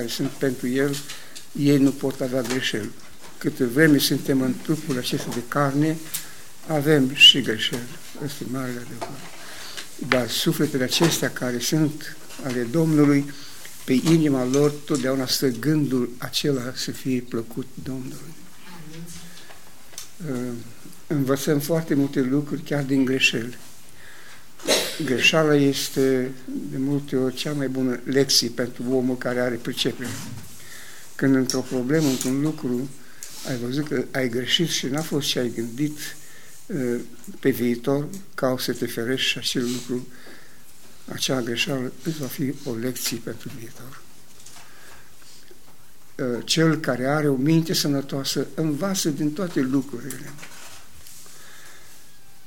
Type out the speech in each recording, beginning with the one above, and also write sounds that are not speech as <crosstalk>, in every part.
care sunt pentru El, ei nu pot avea greșeli. Câte vreme suntem în trupul acesta de carne, avem și greșeli. Ăsta e marele adevăr. Dar sufletele acestea care sunt ale Domnului, pe inima lor totdeauna stă gândul acela să fie plăcut Domnului. Uh, învățăm foarte multe lucruri chiar din greșeli. Greșeala este de multe ori cea mai bună lecție pentru omul care are pricepere. Când într-o problemă, într-un lucru, ai văzut că ai greșit și n-a fost ce ai gândit uh, pe viitor, ca o să te ferești și acel lucru, acea greșeală îți va fi o lecție pentru viitor. Uh, cel care are o minte sănătoasă învață din toate lucrurile.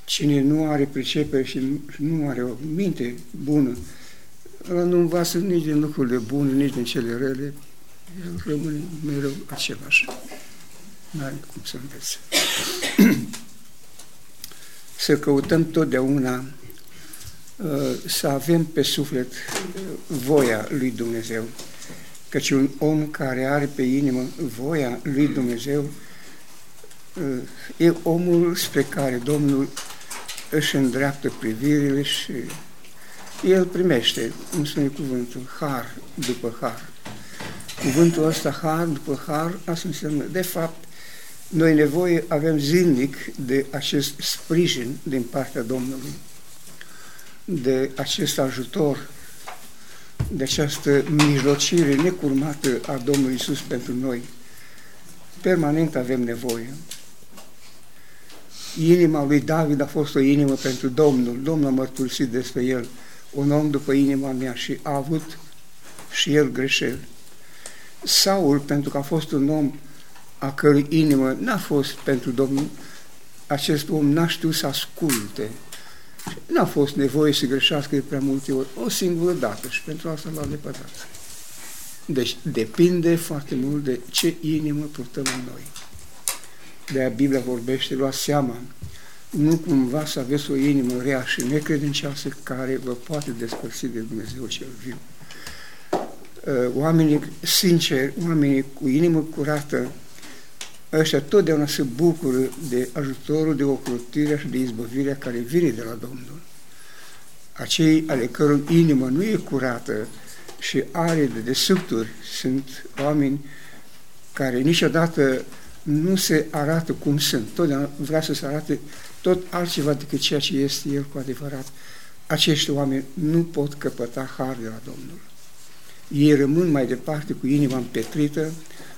Cine nu are pricepere și nu are o minte bună, ăla nu învață nici din lucrurile bune, nici din cele rele, el rămâne mereu același. Nu are cum să învețe. <clears throat> să căutăm totdeauna uh, să avem pe suflet voia lui Dumnezeu. Căci un om care are pe inimă voia lui Dumnezeu uh, e omul spre care Domnul își îndreaptă privirile și el primește, cum spune cuvântul, har după har. Cuvântul ăsta, har după har, asta înseamnă, de fapt, noi nevoie avem zilnic de acest sprijin din partea Domnului, de acest ajutor, de această mijlocire necurmată a Domnului Isus pentru noi. Permanent avem nevoie. Inima lui David a fost o inimă pentru Domnul. Domnul a mărturisit despre el, un om după inima mea și a avut și el greșeli. Saul, pentru că a fost un om a cărui inimă n-a fost pentru Domnul, acest om n-a știut să asculte. N-a fost nevoie să greșească de prea multe ori, o singură dată și pentru asta l-a lepădat. Deci depinde foarte mult de ce inimă purtăm în noi de Biblia vorbește, luați seama, nu cumva să aveți o inimă rea și necredincioasă care vă poate despărți de Dumnezeu cel viu. Uh, oamenii sinceri, oamenii cu inimă curată, ăștia totdeauna se bucură de ajutorul, de ocrotirea și de izbăvirea care vine de la Domnul. Acei ale căror inimă nu e curată și are de desubturi sunt oameni care niciodată nu se arată cum sunt. Totdeauna vrea să se arate tot altceva decât ceea ce este El cu adevărat. Acești oameni nu pot căpăta har de la Domnul. Ei rămân mai departe cu inima împetrită,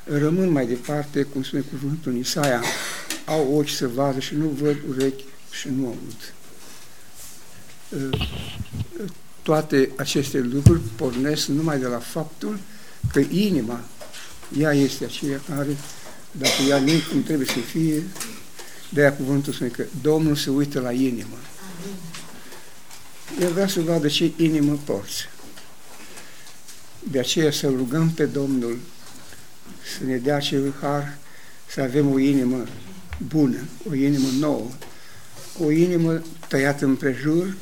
rămân mai departe, cum spune cuvântul Isaia, au ochi să vadă și nu văd, urechi și nu aud. Toate aceste lucruri pornesc numai de la faptul că inima, ea este aceea care dacă ea nu cum trebuie să fie, de-aia cuvântul spune că Domnul se uită la inimă. El vrea să vadă ce inimă porți. De aceea să rugăm pe Domnul să ne dea acel har să avem o inimă bună, o inimă nouă, o inimă tăiată împrejur,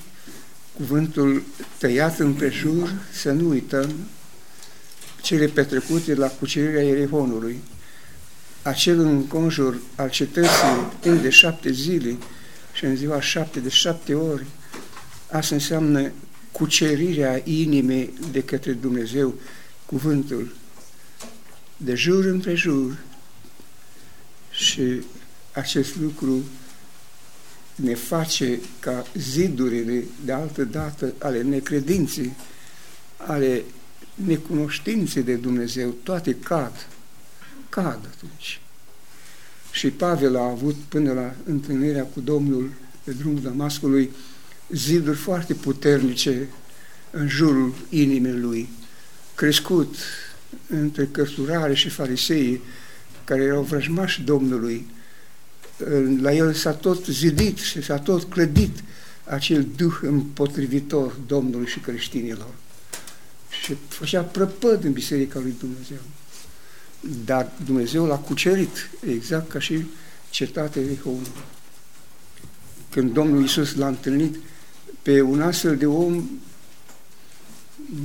cuvântul tăiat împrejur, să nu uităm cele petrecute la cucerirea Ierihonului acel înconjur al cetății timp de șapte zile și în ziua șapte de șapte ori, asta înseamnă cucerirea inimii de către Dumnezeu, cuvântul, de jur împrejur și acest lucru ne face ca zidurile de altă dată ale necredinței, ale necunoștinței de Dumnezeu, toate cad cad atunci. Și Pavel a avut până la întâlnirea cu Domnul pe drumul Damascului ziduri foarte puternice în jurul inimii lui, crescut între cărturare și farisei care erau vrăjmași Domnului. La el s-a tot zidit și s-a tot clădit acel duh împotrivitor Domnului și creștinilor. Și făcea prăpăd în Biserica lui Dumnezeu. Dar Dumnezeu l-a cucerit, exact ca și cetatea Ierihonului. Când Domnul Iisus l-a întâlnit pe un astfel de om,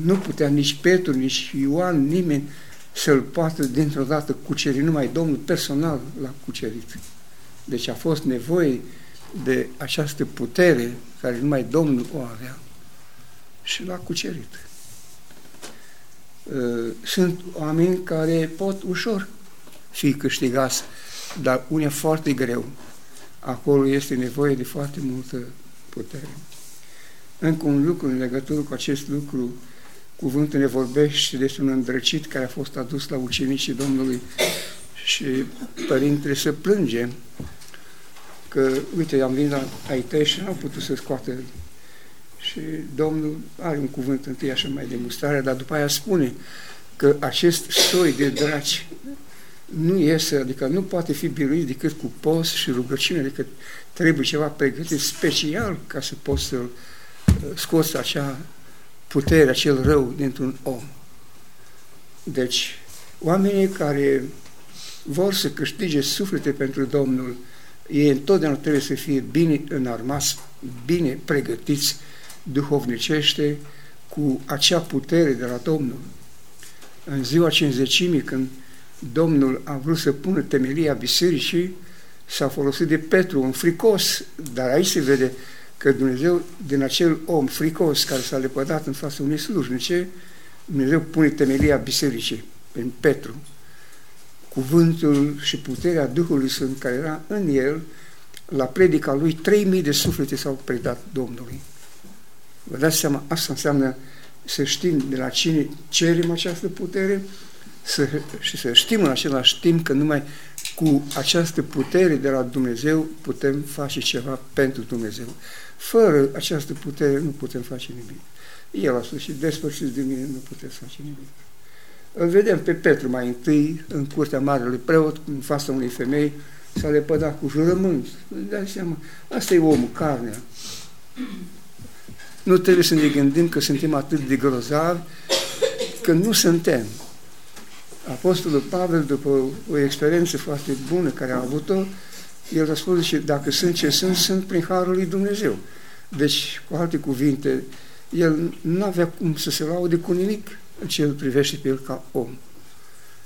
nu putea nici Petru, nici Ioan, nimeni să-l poată dintr-o dată cuceri, numai Domnul personal l-a cucerit. Deci a fost nevoie de această putere care numai Domnul o avea și l-a cucerit. Uh, sunt oameni care pot ușor fi câștigați, dar unii foarte greu. Acolo este nevoie de foarte multă putere. Încă un lucru în legătură cu acest lucru, cuvântul ne vorbește despre un îndrăcit care a fost adus la ucenicii Domnului și părintele să plânge că, uite, am venit la ai tăi și n-am putut să scoate și Domnul are un cuvânt întâi așa mai de mustrare, dar după aia spune că acest soi de draci nu iese, adică nu poate fi biruit decât cu post și rugăciune, decât trebuie ceva pregătit special ca să poți să uh, scoți acea putere, acel rău dintr-un om. Deci, oamenii care vor să câștige suflete pentru Domnul, ei întotdeauna trebuie să fie bine înarmați, bine pregătiți duhovnicește cu acea putere de la Domnul. În ziua cinzecimii, când Domnul a vrut să pună temelia bisericii, s-a folosit de Petru, un fricos, dar aici se vede că Dumnezeu, din acel om fricos care s-a lepădat în fața unei slujnice, Dumnezeu pune temelia bisericii în Petru. Cuvântul și puterea Duhului Sfânt care era în el, la predica lui, 3000 de suflete s-au predat Domnului. Vă dați seama, asta înseamnă să știm de la cine cerem această putere să, și să știm în același timp că numai cu această putere de la Dumnezeu putem face ceva pentru Dumnezeu. Fără această putere nu putem face nimic. El a spus și despărțiți de mine nu puteți face nimic. Îl vedem pe Petru mai întâi în curtea Marelui Preot, în fața unei femei, s-a lepădat cu jurământ. Dai seama, asta e omul, carnea. Nu trebuie să ne gândim că suntem atât de grozavi, că nu suntem. Apostolul Pavel, după o experiență foarte bună care a avut-o, el a spus și dacă sunt ce sunt, sunt prin Harul lui Dumnezeu. Deci, cu alte cuvinte, el nu avea cum să se laude cu nimic în ce îl privește pe el ca om.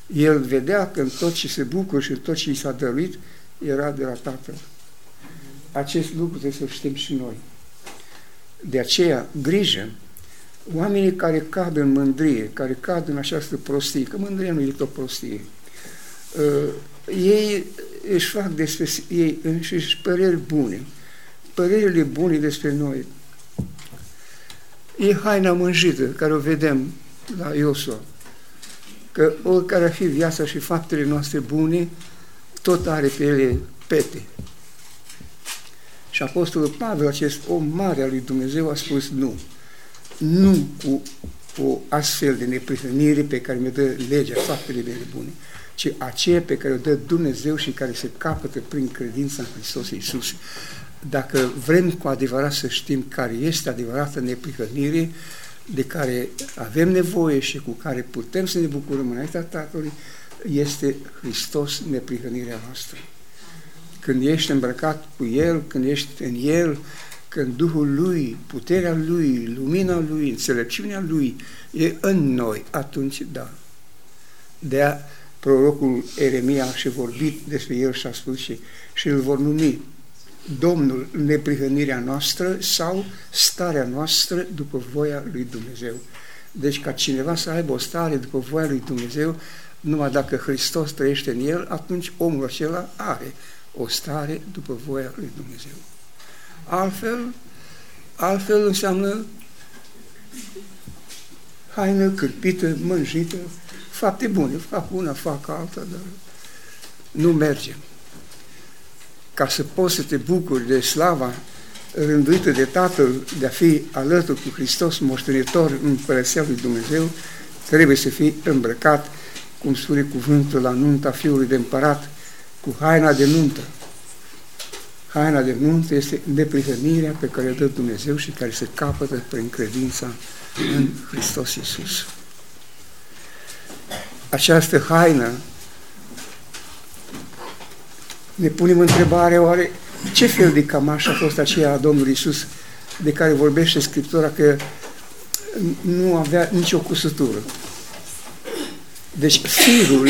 El vedea că în tot ce se bucură și în tot ce i s-a dăruit, era de la Tatăl. Acest lucru trebuie să știm și noi. De aceea, grijă, oamenii care cad în mândrie, care cad în această prostie, că mândria nu e tot prostie, uh, ei își fac despre ei înșiși păreri bune. Părerile bune despre noi. E haina mânjită care o vedem la Iosua. Că oricare ar fi viața și faptele noastre bune, tot are pe ele pete. Și Apostolul Pavel, acest om mare al lui Dumnezeu, a spus nu. Nu cu o astfel de neprihănire pe care mi-o dă legea, faptele mele bune, ci aceea pe care o dă Dumnezeu și care se capătă prin credința în Hristos Iisus. Dacă vrem cu adevărat să știm care este adevărată neprihănire, de care avem nevoie și cu care putem să ne bucurăm înaintea Tatălui, este Hristos neprihănirea noastră când ești îmbrăcat cu El, când ești în El, când Duhul Lui, puterea Lui, lumina Lui, înțelepciunea Lui e în noi, atunci da. de a prorocul Eremia și vorbit despre el și a spus și, și îl vor numi Domnul neprihănirea noastră sau starea noastră după voia lui Dumnezeu. Deci ca cineva să aibă o stare după voia lui Dumnezeu, numai dacă Hristos trăiește în el, atunci omul acela are o stare după voia lui Dumnezeu. Altfel, altfel înseamnă haină cârpită, mânjită, fapte bune, fac una, fac alta, dar nu merge. Ca să poți să te bucuri de slava rânduită de Tatăl de a fi alături cu Hristos, moștenitor în Părăția lui Dumnezeu, trebuie să fii îmbrăcat, cum spune cuvântul la nunta Fiului de Împărat, cu haina de nuntă. Haina de nuntă este neprihănirea pe care o dă Dumnezeu și care se capătă prin credința în Hristos Iisus. Această haină ne punem întrebarea oare ce fel de cămașă a fost aceea a Domnului Iisus de care vorbește Scriptura că nu avea nicio cusătură. Deci firul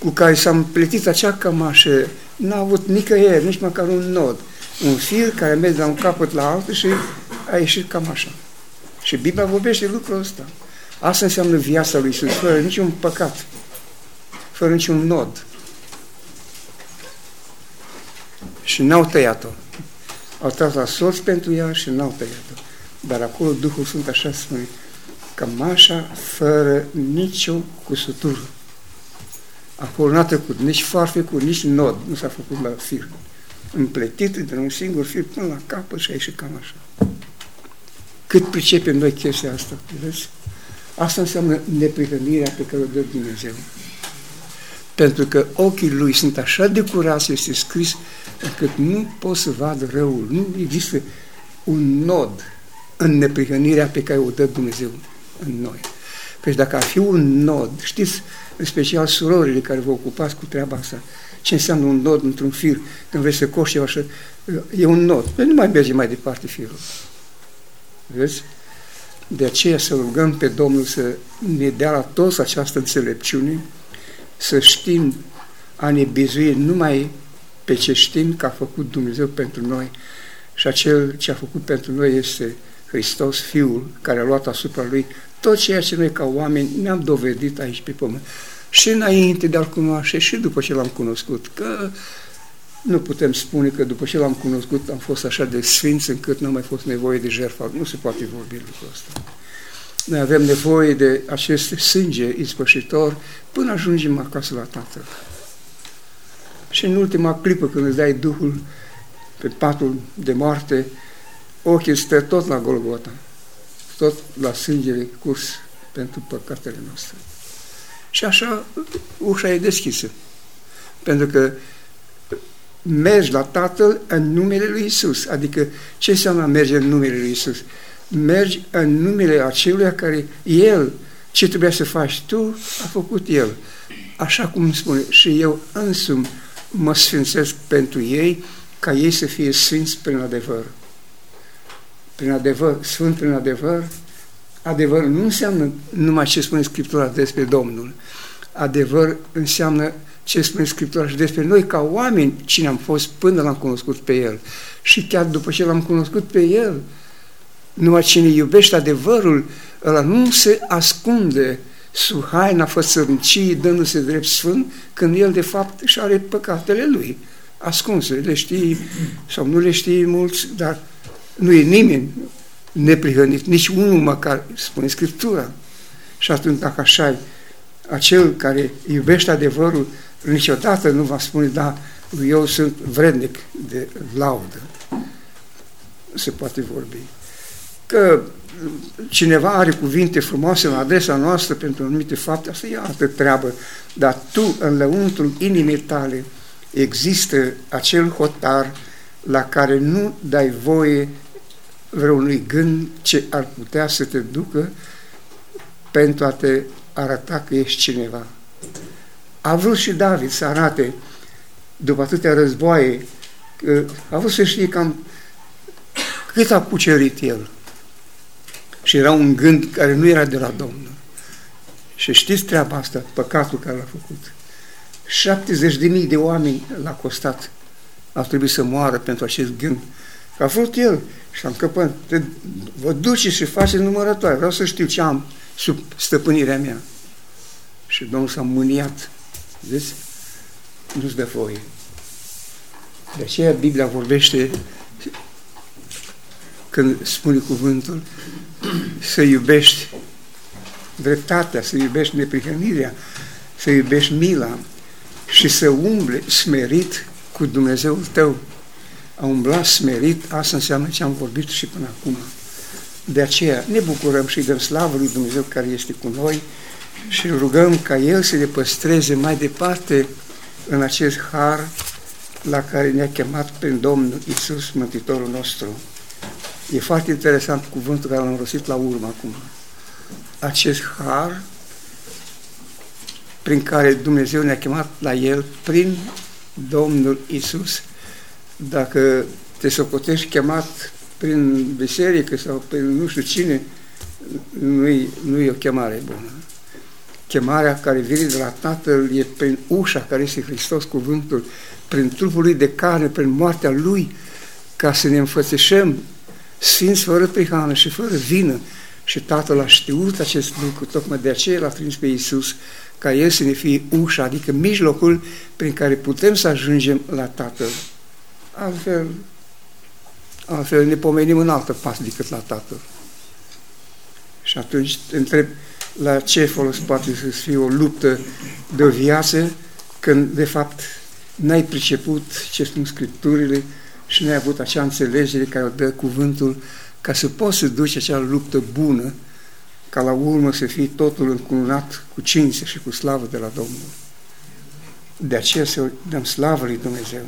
cu care s-a împletit acea cămașă n-a avut nicăieri, nici măcar un nod. Un fir care merge de la un capăt la altul și a ieșit cam așa. Și Biblia vorbește lucrul ăsta. Asta înseamnă viața lui Iisus, fără niciun păcat, fără niciun nod. Și n-au tăiat-o. Au tras la soț pentru ea și n-au tăiat-o. Dar acolo Duhul Sfânt așa spune, cămașa fără nicio cusutură. Acolo n-a trecut nici farfecul, nici nod, nu s-a făcut la fir. Împletit de un singur fir până la capăt și a ieșit cam așa. Cât pricepem noi chestia asta, vezi? Asta înseamnă neprihănirea pe care o dă Dumnezeu. Pentru că ochii lui sunt așa de curați, este scris, încât nu pot să vadă răul. Nu există un nod în neprihănirea pe care o dă Dumnezeu în noi. Căci dacă ar fi un nod, știți, în special surorile care vă ocupați cu treaba asta, ce înseamnă un nod într-un fir, când vrei să coși așa, e un nod. Nu mai merge mai departe firul. Vezi? De aceea să rugăm pe Domnul să ne dea la toți această înțelepciune, să știm a ne bizui numai pe ce știm că a făcut Dumnezeu pentru noi și acel ce a făcut pentru noi este Hristos, Fiul, care a luat asupra Lui tot ceea ce noi ca oameni ne-am dovedit aici pe pământ. Și înainte de a-L cunoaște și după ce L-am cunoscut, că nu putem spune că după ce L-am cunoscut am fost așa de sfinți încât nu a mai fost nevoie de jertfa. Nu se poate vorbi lucrul ăsta. Noi avem nevoie de acest sânge ispășitor până ajungem acasă la Tatăl. Și în ultima clipă când îți dai Duhul pe patul de moarte, ochii stă tot la Golgota, tot la sângele curs pentru păcatele noastre. Și așa ușa e deschisă. Pentru că mergi la Tatăl în numele Lui Isus. Adică ce înseamnă merge în numele Lui Isus? Mergi în numele acelui care El, ce trebuia să faci tu, a făcut El. Așa cum spune, și eu însumi mă sfințesc pentru ei, ca ei să fie sfinți prin adevăr. Prin adevăr, sfânt prin adevăr, adevăr nu înseamnă numai ce spune Scriptura despre Domnul. Adevăr înseamnă ce spune Scriptura și despre noi ca oameni, cine am fost până l-am cunoscut pe El. Și chiar după ce l-am cunoscut pe El, numai cine iubește adevărul, ăla nu se ascunde sub haina fățărnicii, dându-se drept sfânt, când el de fapt își are păcatele lui ascunse, le știi sau nu le știi mulți, dar nu e nimeni neprihănit, nici unul măcar, spune Scriptura. Și atunci, dacă așa e, acel care iubește adevărul, niciodată nu va spune, da, eu sunt vrednic de laudă. Nu se poate vorbi. Că cineva are cuvinte frumoase la adresa noastră pentru anumite fapte, asta e altă treabă, dar tu, în lăuntrul inimii tale, există acel hotar la care nu dai voie vreunui gând ce ar putea să te ducă pentru a te arăta că ești cineva. A vrut și David să arate, după atâtea războaie, că a vrut să știe cam cât a cucerit el. Și era un gând care nu era de la Domnul. Și știți treaba asta, păcatul care l-a făcut. 70 de mii de oameni l-a costat. A trebuit să moară pentru acest gând. Că a vrut el și am căpăt. Vă duceți și faceți numărătoare. Vreau să știu ce am sub stăpânirea mea. Și Domnul s-a mâniat. Vezi? Nu-ți dă voie. De aceea Biblia vorbește când spune cuvântul să iubești dreptatea, să iubești neprihănirea, să iubești mila și să umble smerit cu Dumnezeul tău. A umbla smerit, asta înseamnă ce am vorbit și până acum. De aceea ne bucurăm și dăm slavă lui Dumnezeu care este cu noi și rugăm ca El să ne păstreze mai departe în acest har la care ne-a chemat prin Domnul Isus, Mântuitorul nostru. E foarte interesant cuvântul care l-am rosit la urmă acum. Acest har prin care Dumnezeu ne-a chemat la El prin Domnul Isus. Dacă te socotești chemat prin biserică sau prin nu știu cine, nu-i, nu e o chemare bună. chemarea care vine de la Tatăl e prin ușa care este Hristos cuvântul, prin trupul lui de carne, prin moartea lui, ca să ne înfățișăm sfinți fără prihană și fără vină. Și Tatăl a știut acest lucru, tocmai de aceea l-a trimis pe Iisus, ca El să ne fie ușa, adică mijlocul prin care putem să ajungem la Tatăl. Altfel, altfel ne pomenim în altă pas decât la Tatăl. Și atunci te întreb, la ce folos poate să fie o luptă de o viață când, de fapt, n-ai priceput ce spun Scripturile și n-ai avut acea înțelegere care o dă cuvântul ca să poți să duci acea luptă bună ca la urmă să fie totul încununat cu cinste și cu slavă de la Domnul. De aceea să dăm slavă lui Dumnezeu.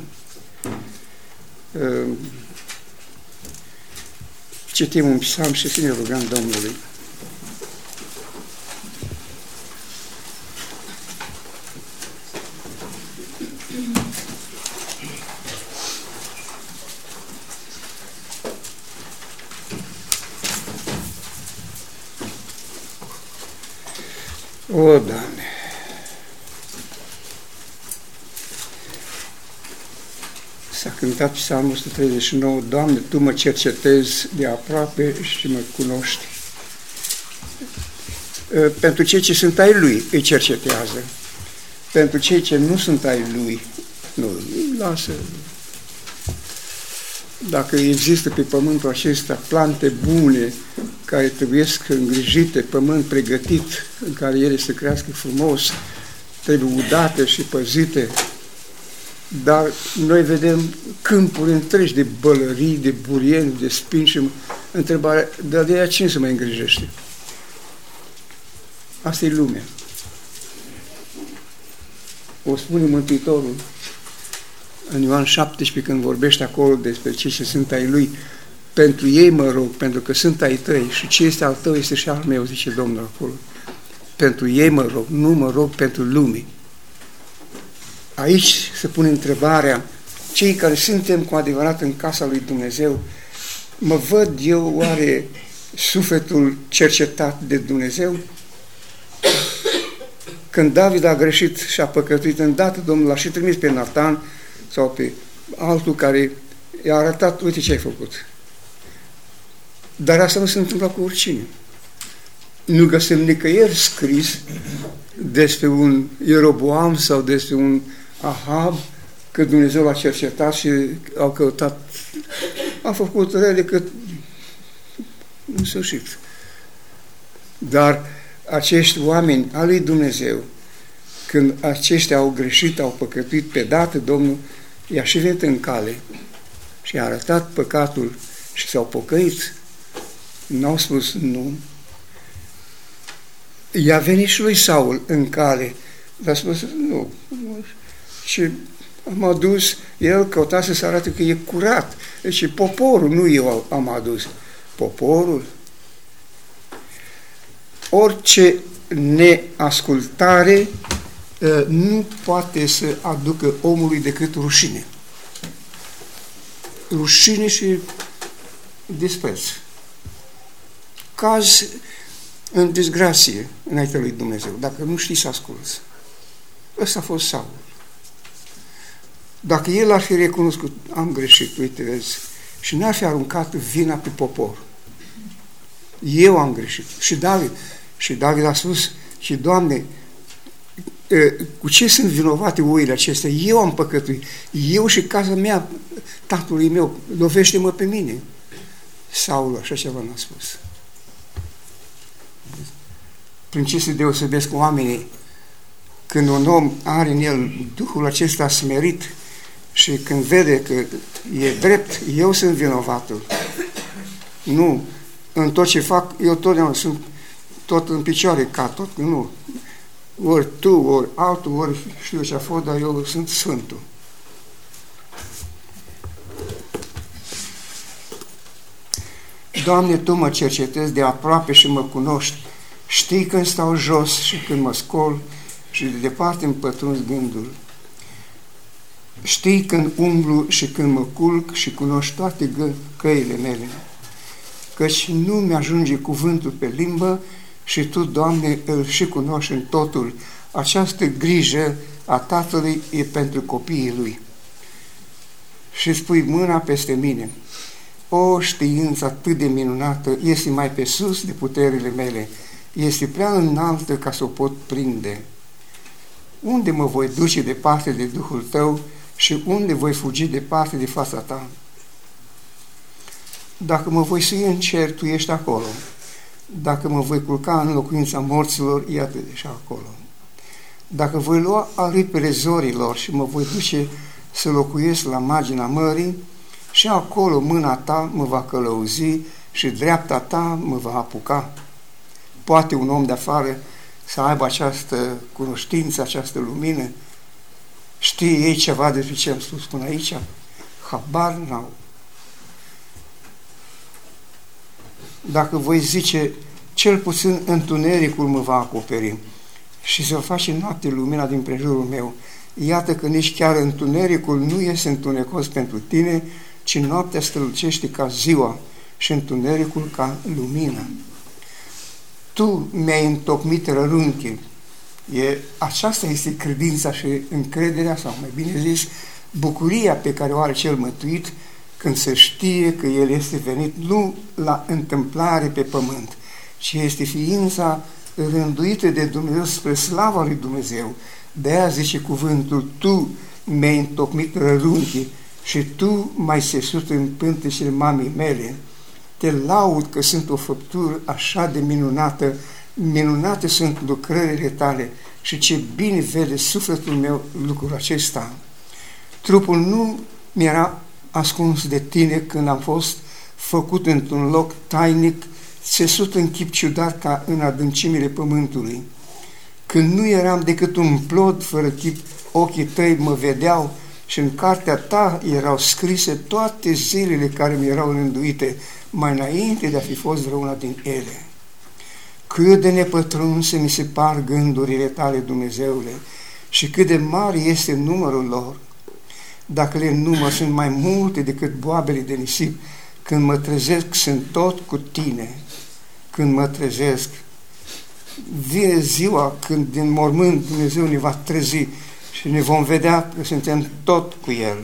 Ehm, citim un psalm și să ne rugăm Domnului. O, Doamne! S-a cântat psalmul 139, Doamne, Tu mă cercetezi de aproape și mă cunoști. Pentru cei ce sunt ai Lui, îi cercetează. Pentru cei ce nu sunt ai Lui, nu, îi lasă. Dacă există pe pământul acesta plante bune, care trebuie îngrijite, pământ pregătit în care ele să crească frumos, trebuie udate și păzite, dar noi vedem câmpuri întregi de bălării, de burieni, de spini și întrebarea, de de cine se mai îngrijește? Asta e lumea. O spune Mântuitorul în Ioan 17 când vorbește acolo despre cei ce sunt ai lui, pentru ei mă rog, pentru că sunt ai tăi și ce este al tău este și al meu, zice Domnul acolo. Pentru ei mă rog, nu mă rog pentru lumii. Aici se pune întrebarea, cei care suntem cu adevărat în casa lui Dumnezeu, mă văd eu oare sufletul cercetat de Dumnezeu? Când David a greșit și a păcătuit, îndată Domnul a și trimis pe Nathan sau pe altul care i-a arătat, uite ce ai făcut. Dar asta nu se întâmplă cu oricine. Nu găsim nicăieri scris despre un Ieroboam sau despre un Ahab că Dumnezeu l-a cercetat și au căutat, a făcut rele că în sfârșit. Dar acești oameni al lui Dumnezeu, când aceștia au greșit, au păcătuit pe dată, Domnul i-a și venit în cale și a arătat păcatul și s-au pocăit N-au spus nu. I-a venit și lui Saul în cale, dar a spus nu. Și am adus, el căuta să se arate că e curat. Deci poporul, nu eu am adus. Poporul. Orice neascultare ă, nu poate să aducă omului decât rușine. Rușine și dispreț caz în disgrație înaintea lui Dumnezeu, dacă nu știi să asculți. Ăsta a fost Saul. Dacă el ar fi recunoscut, am greșit, uite, vezi, și n-ar fi aruncat vina pe popor. Eu am greșit. Și David, și David a spus, și Doamne, cu ce sunt vinovate oile acestea? Eu am păcătuit. Eu și casa mea, tatălui meu, lovește-mă pe mine. Saul așa ceva n-a spus prin ce se deosebesc oamenii când un om are în el Duhul acesta smerit și când vede că e drept, eu sunt vinovatul. Nu, în tot ce fac, eu totdeauna sunt tot în picioare ca tot, nu. Ori tu, ori altul, ori știu ce a fost, dar eu sunt Sfântul. Doamne, Tu mă cercetezi de aproape și mă cunoști Știi când stau jos și când mă scol și de departe îmi pătrunzi gândul. Știi când umblu și când mă culc și cunoști toate căile mele. Căci nu mi-ajunge cuvântul pe limbă și Tu, Doamne, îl și cunoști în totul. Această grijă a Tatălui e pentru copiii Lui. Și spui mâna peste mine. O știință atât de minunată este mai pe sus de puterile mele, este prea înaltă ca să o pot prinde. Unde mă voi duce departe de Duhul Tău și unde voi fugi departe de fața Ta? Dacă mă voi sui în cer, Tu ești acolo. Dacă mă voi culca în locuința morților, iată deja acolo. Dacă voi lua aripile zorilor și mă voi duce să locuiesc la marginea mării, și acolo mâna ta mă va călăuzi și dreapta ta mă va apuca. Poate un om de afară să aibă această cunoștință, această lumină? Știe ei ceva despre ce am spus până aici? Habar n-au. Dacă voi zice, cel puțin întunericul mă va acoperi și să face noapte lumina din prejurul meu, iată că nici chiar întunericul nu este întunecos pentru tine, ci noaptea strălucește ca ziua și întunericul ca lumină. Tu mi-ai întocmit rărunchii. E, aceasta este credința și încrederea, sau mai bine zis, bucuria pe care o are cel mătuit când se știe că El este venit nu la întâmplare pe pământ, ci este ființa rânduită de Dumnezeu spre slava lui Dumnezeu. De aia zice cuvântul, Tu mi-ai întocmit rărunchii și Tu mai sesut în pântecele mamei mele, te laud că sunt o făptură așa de minunată, minunate sunt lucrările tale și ce bine vede sufletul meu lucrul acesta. Trupul nu mi-era ascuns de tine când am fost făcut într-un loc tainic, țesut în chip ciudat ca în adâncimile pământului. Când nu eram decât un plod fără chip, ochii tăi mă vedeau și în cartea ta erau scrise toate zilele care mi erau rânduite, mai înainte de a fi fost vreuna din ele. Cât de nepătrunse mi se par gândurile tale, Dumnezeule, și cât de mare este numărul lor. Dacă le număr, sunt mai multe decât boabele de nisip. Când mă trezesc, sunt tot cu tine. Când mă trezesc, vine ziua când din mormânt Dumnezeu ne va trezi și ne vom vedea că suntem tot cu El.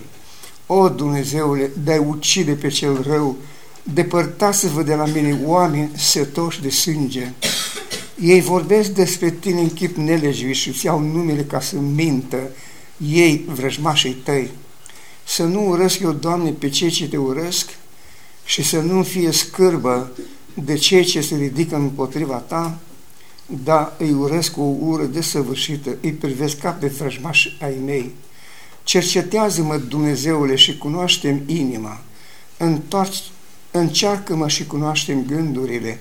O, Dumnezeule, de ucide pe cel rău, depărtați-vă de la mine oameni setoși de sânge. Ei vorbesc despre tine în chip nelejuit și îți iau numele ca să mintă, ei, vrăjmașii tăi. Să nu urăsc eu, Doamne, pe cei ce te urăsc și să nu fie scârbă de cei ce se ridică împotriva ta, da, îi urăsc cu o ură desăvârșită, îi privesc ca pe vrăjmași ai mei. Cercetează-mă, Dumnezeule, și cunoaștem inima. Întoarce, încearcă-mă și cunoaștem gândurile.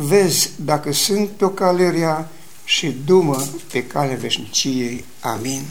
Vezi dacă sunt pe o cale rea și dumă pe calea veșniciei. Amin.